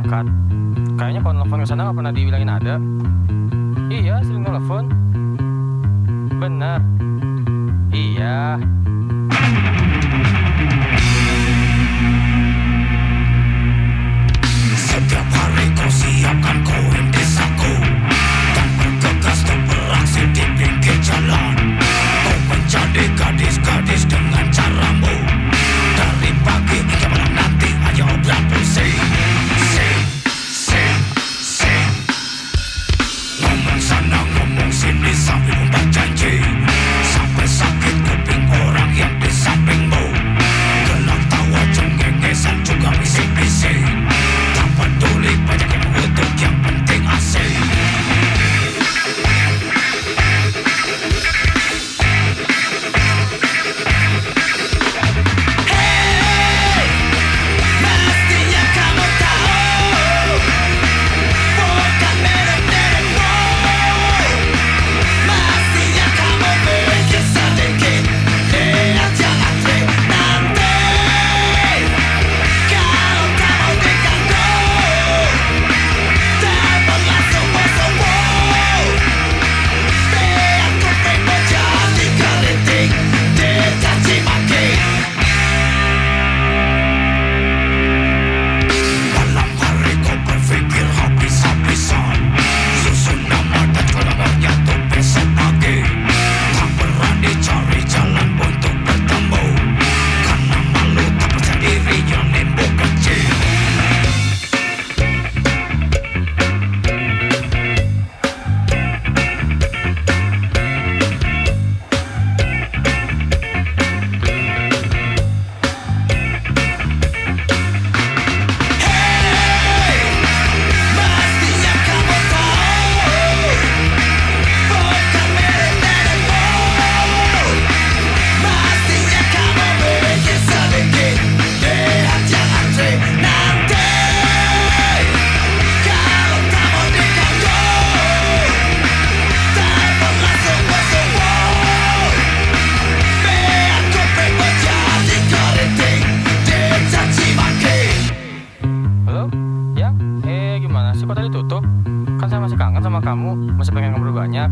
angkat. Kayaknya kalau nelfon ke sana nggak pernah dibilangin ada. Iya, sering nelfon. Bener. Iya, something. kamu masih pengen ngobrol banyak.